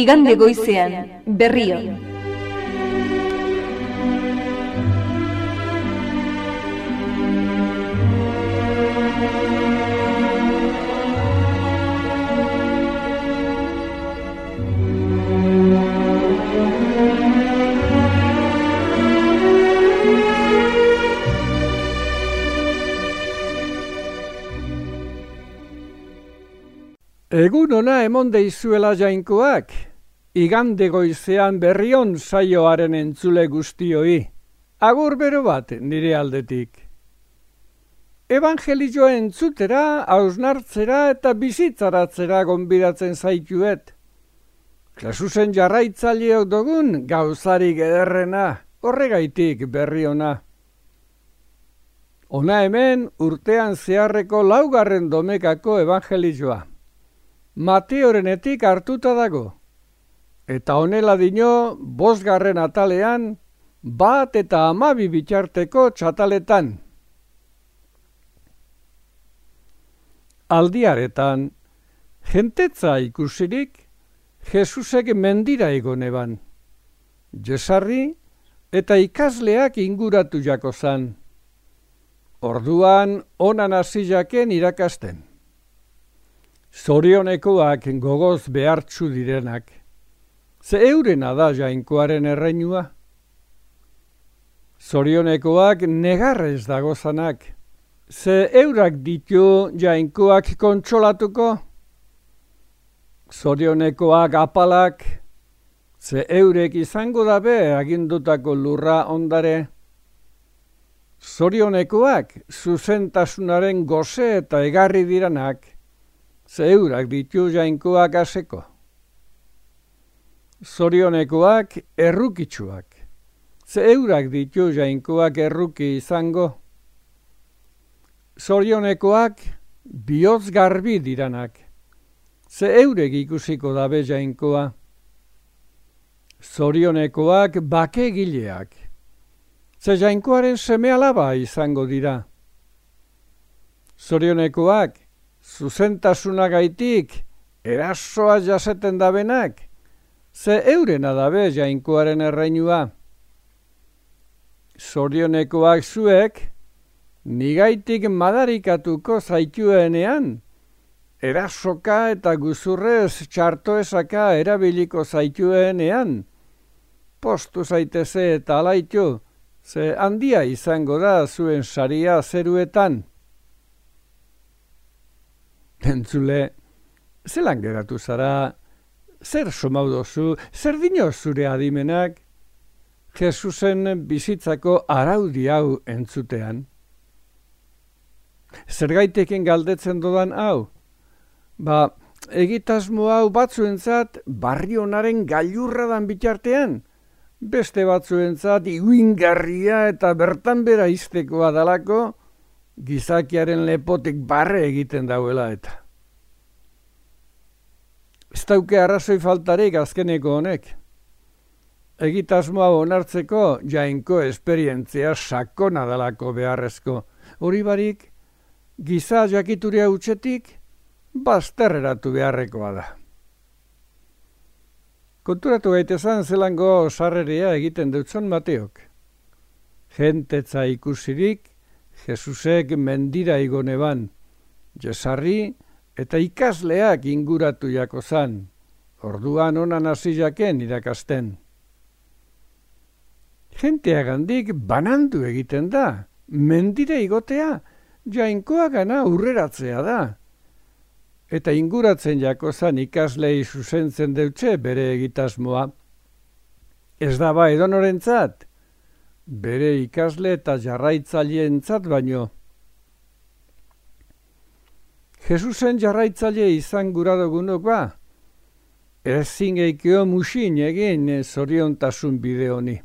igande goizean berrion. Egun ona emon deizuela jainkoak, igande goizean berrion saioaren entzule guztioi, agur bero bat nire aldetik. Evangelioa entzutera, hausnartzera eta bizitzaratzera gonbidatzen zaituet. Klasusen jarraitzaileok dugun gauzarik ederrena, horregaitik berriona. Ona hemen urtean zeharreko laugarren domekako evangelioa. Mateorenetik hartuta dago. Eta honela dino, bosgarren atalean, bat eta amabi bitxarteko txataletan. Aldiaretan, jentetza ikusirik, Jesusek mendira egon eban. Jesarri eta ikasleak inguratu jako zan. Orduan onan hasi jaken irakasten zorionekoak gogoz behartzu direnak. Ze eurena da jainkoaren erreinua? Zorionekoak negarrez dagozanak. Ze eurak ditu jainkoak kontsolatuko? Zorionekoak apalak. Ze eurek izango dabe agindutako lurra ondare? Zorionekoak zuzentasunaren goze eta egarri diranak zeurak ditu jainkoak aseko. Zorionekoak errukitsuak. Zeurak ditu jainkoak erruki izango. Zorionekoak bihotz garbi diranak. Ze eurek ikusiko dabe jainkoa. Zorionekoak bake gileak. Ze jainkoaren seme alaba izango dira. Zorionekoak zuzentasuna gaitik, erasoa jaseten dabenak, ze euren adabe jainkoaren erreinua. Zorionekoak zuek, nigaitik madarikatuko zaituenean, erasoka eta guzurrez txartoesaka erabiliko zaituenean, postu zaiteze eta alaitu, ze handia izango da zuen saria zeruetan. Entzule, zelan geratu zara, zer somaudozu, zer dino zure adimenak, Jesusen bizitzako araudi hau entzutean. Zer gaiteken galdetzen dodan hau? Ba, egitasmo hau batzuentzat barrionaren gailurradan bitartean, beste batzuentzat iguingarria eta bertan bera iztekoa dalako, gizakiaren lepotik barre egiten dauela eta. Ez dauke arrazoi faltarik azkeneko honek. Egitasmoa onartzeko jainko esperientzia sakona dalako beharrezko. Hori barik, giza jakituria utxetik, bazterreratu beharrekoa da. Konturatu gaitezan zelango sarreria egiten dutzen Mateok. Gentetza ikusirik, Jesusek mendira igone ban, jesarri eta ikasleak inguratu jako zan, orduan onan hasi jaken irakasten. Gentea gandik banandu egiten da, mendira igotea, jainkoa gana urreratzea da. Eta inguratzen jako zan ikaslei zuzentzen deutxe bere egitasmoa. Ez da ba edonorentzat, bere ikasle eta jarraitzaileentzat baino. Jesusen jarraitzaile izan gura dugunok ba, ezin eikio musin egin zoriontasun bide honi.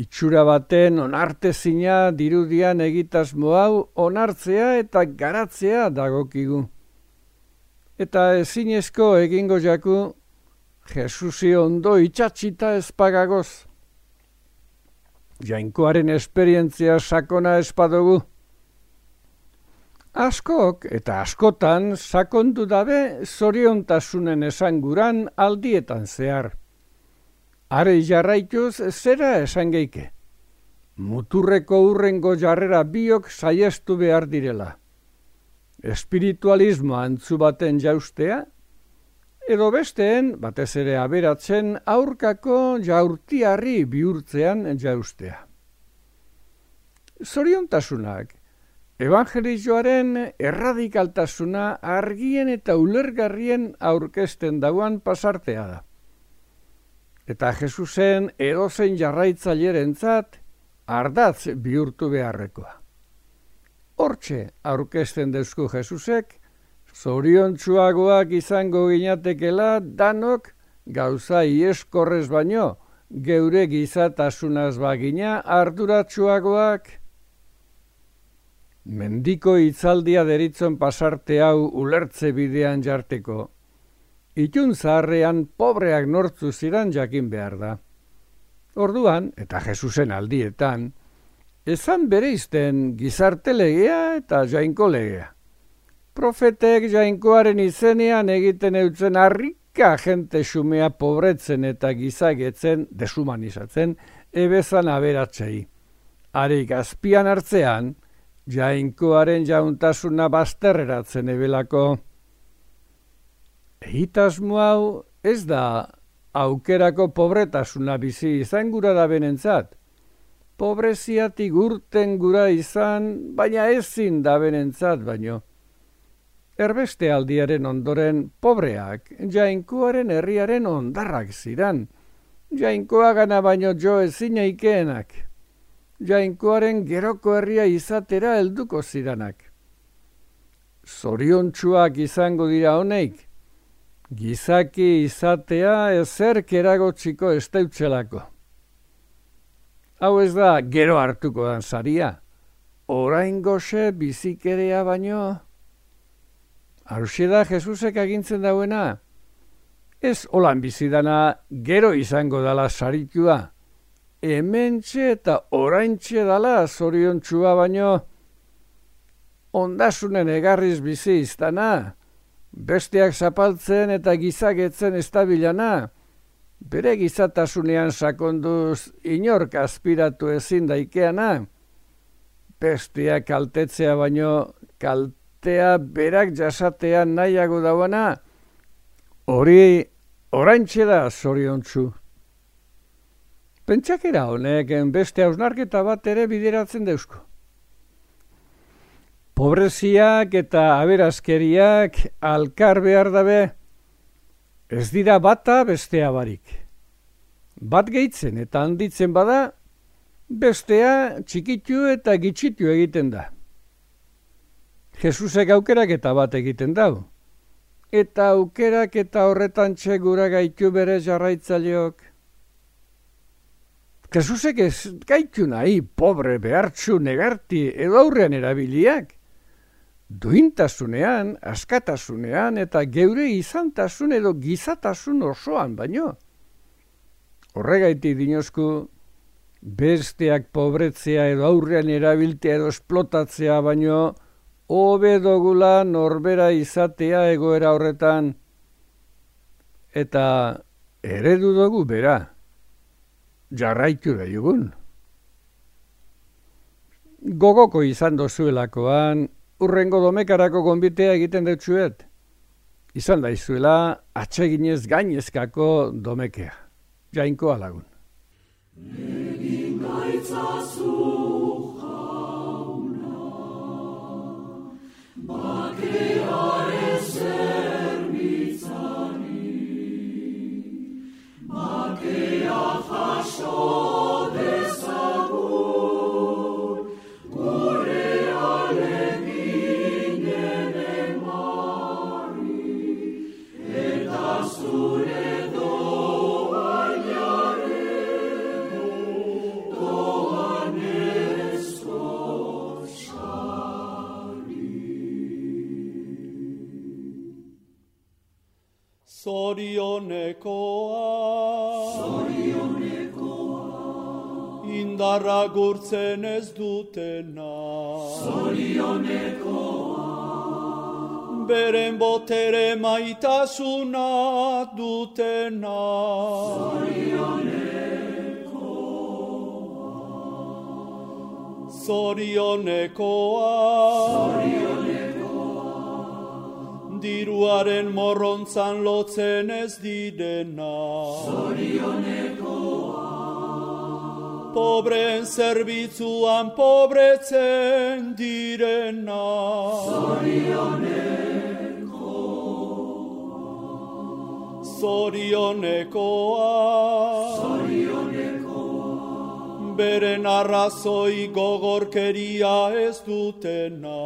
Itxura baten onartezina dirudian egitasmo hau onartzea eta garatzea dagokigu. Eta ezinezko egingo jaku, Jesusi ondo itxatxita ezpagagoz jainkoaren esperientzia sakona espadugu. Askok eta askotan sakondu dabe zoriontasunen esanguran aldietan zehar. Are jarraituz zera esan geike. Muturreko urrengo jarrera biok saiestu behar direla. Espiritualismo antzu baten jaustea, edo besteen, batez ere aberatzen, aurkako jaurtiarri bihurtzean jaustea. Zoriontasunak, Evangelizioaren erradikaltasuna argien eta ulergarrien aurkesten dauan pasartea da. Eta Jesusen edozen jarraitzaileren zat, ardatz bihurtu beharrekoa. Hortxe aurkesten dezku Jesusek, zorion txuagoak izango ginatekela danok gauza ieskorrez baino, geure gizatasunaz bagina arduratsuagoak, Mendiko itzaldia deritzen pasarte hau ulertze bidean jarteko. Itun zaharrean pobreak nortzu ziran jakin behar da. Orduan, eta Jesusen aldietan, ezan bere izten gizarte legea eta jainko legea. Profetek jainkoaren izenean egiten eutzen harrika jente xumea pobretzen eta gizagetzen desumanizatzen ebezan aberatzei. Arik azpian hartzean, jainkoaren jauntasuna bazterreratzen ebelako. Egitasmo hau ez da aukerako pobretasuna bizi izan gura da benentzat. Pobreziatik urten gura izan, baina ezin da benentzat baino. Erbeste aldiaren ondoren pobreak, jainkoaren herriaren ondarrak ziran. Jainkoa gana baino jo ezin eikeenak jainkoaren geroko herria izatera helduko ziranak. Zoriontsuak izango dira honeik, gizaki izatea ezer keragotziko esteutxelako. Hau ez da gero hartuko dan zaria, orain goxe bizikerea baino. Hauxe da Jesusek agintzen dauena, ez holan bizidana gero izango dala saritua, hementxe eta oraintxe dala zorion txua baino ondasunen egarriz bizi iztana, besteak zapaltzen eta gizagetzen estabilana, bere gizatasunean sakonduz inork aspiratu ezin daikeana, besteak kaltetzea baino kaltea berak jasatean nahiago dauana, hori oraintxe da zorion Pentsakera honek beste hausnarketa bat ere bideratzen deuzko. Pobreziak eta aberazkeriak alkar behar dabe, ez dira bata bestea barik. Bat gehitzen eta handitzen bada, bestea txikitu eta gitxitu egiten da. Jesusek aukerak eta bat egiten dau. Eta aukerak eta horretan txegura gaitu bere jarraitzaileok. Jesusek ez gaitu nahi pobre behartzu negarti edo aurrean erabiliak. Duintasunean, askatasunean eta geure izantasun edo gizatasun osoan baino. Horregaiti dinozku, besteak pobretzea edo aurrean erabiltea edo esplotatzea baino, hobe dogula norbera izatea egoera horretan, eta eredu dugu bera jarraitu da jugun. Gogoko izan dozuelakoan, urrengo domekarako gonbitea egiten dutxuet. Izan da izuela, atseginez gainezkako domekea. Jainko alagun. Egin gaitzazu Sorioneko indarra gurtzen ez dutena. Zorionekoa. beren botere maitasuna dutena. Zorionekoa. Zorionekoa. Diruaren morrontzan lotzen ez didena. Zorionekoa. Pobreen zerbitzuan pobretzen direna. Zorionekoa. Zorionekoa. beren arrazoi gogorkeria ez dutena.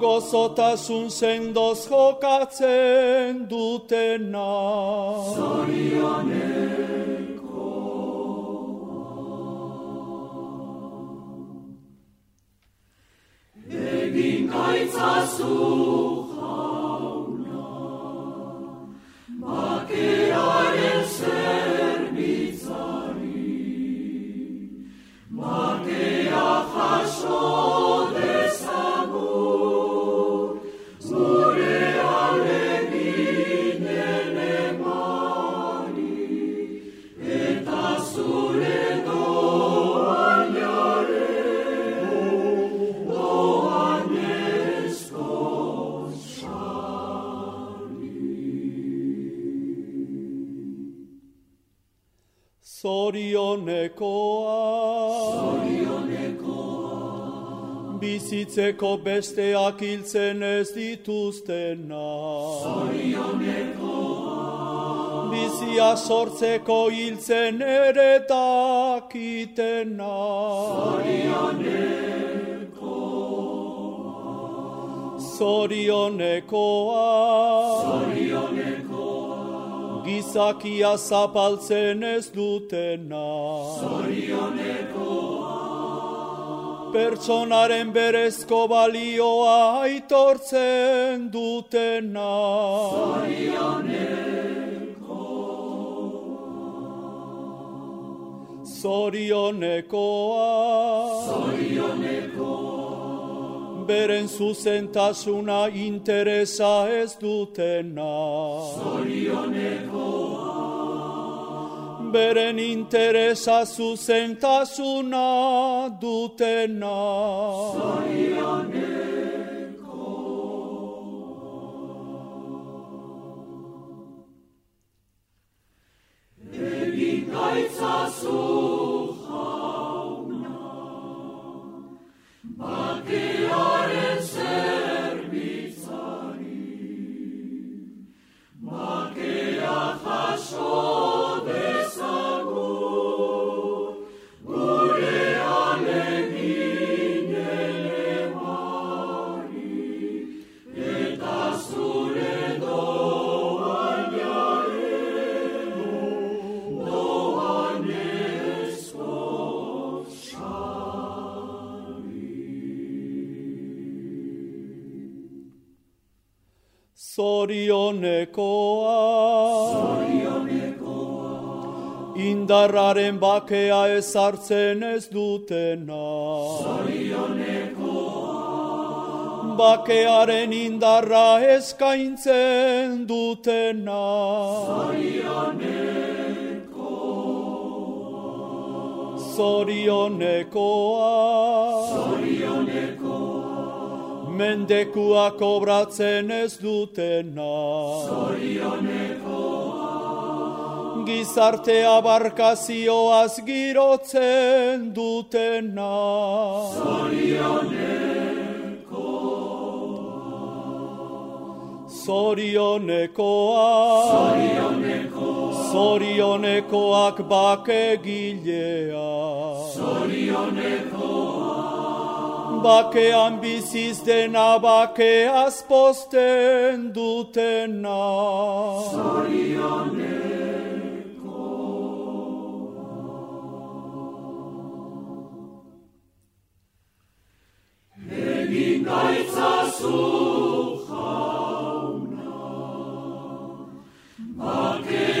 Gozotasun sendoz jokatzen dutena. Zorioneko. Egin gaitzazu Bizitzeko besteak hiltzen ez dituztena. Zorionekoa. Bizia sortzeko hiltzen ere dakitena. Zorionekoa. Zorionekoa. Zorionekoa gizakia zapaltzen ez dutena. Zorionekoa. Pertsonaren berezko balioa aitortzen dutena. Zorionekoa. Zorionekoa beren zuzentasuna interesa ez dutena. Zorionekoa. Beren interesa zuzentasuna dutena. Zorionekoa. Zorionekoa. Zorionekoa. Indarraren bakea ezartzen ez dutena. Zorionekoa. Bakearen indarra eskaintzen dutena. Zorionekoa. Zorionekoa. Zorionekoa mendekua kobratzen ez dutena. Zorionekoa. Gizartea barkazioaz girotzen dutena. Zorioneko. Zorionekoa. Zorionekoa. Zorionekoak bake gilea. Zorionekoa bakean biziz dena bakeaz posten dutena. Zorioneko. Egin gaitzazu jauna, bakearen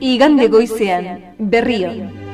igande goizean berrion.